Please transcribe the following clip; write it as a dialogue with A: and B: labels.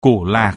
A: cổ lạc.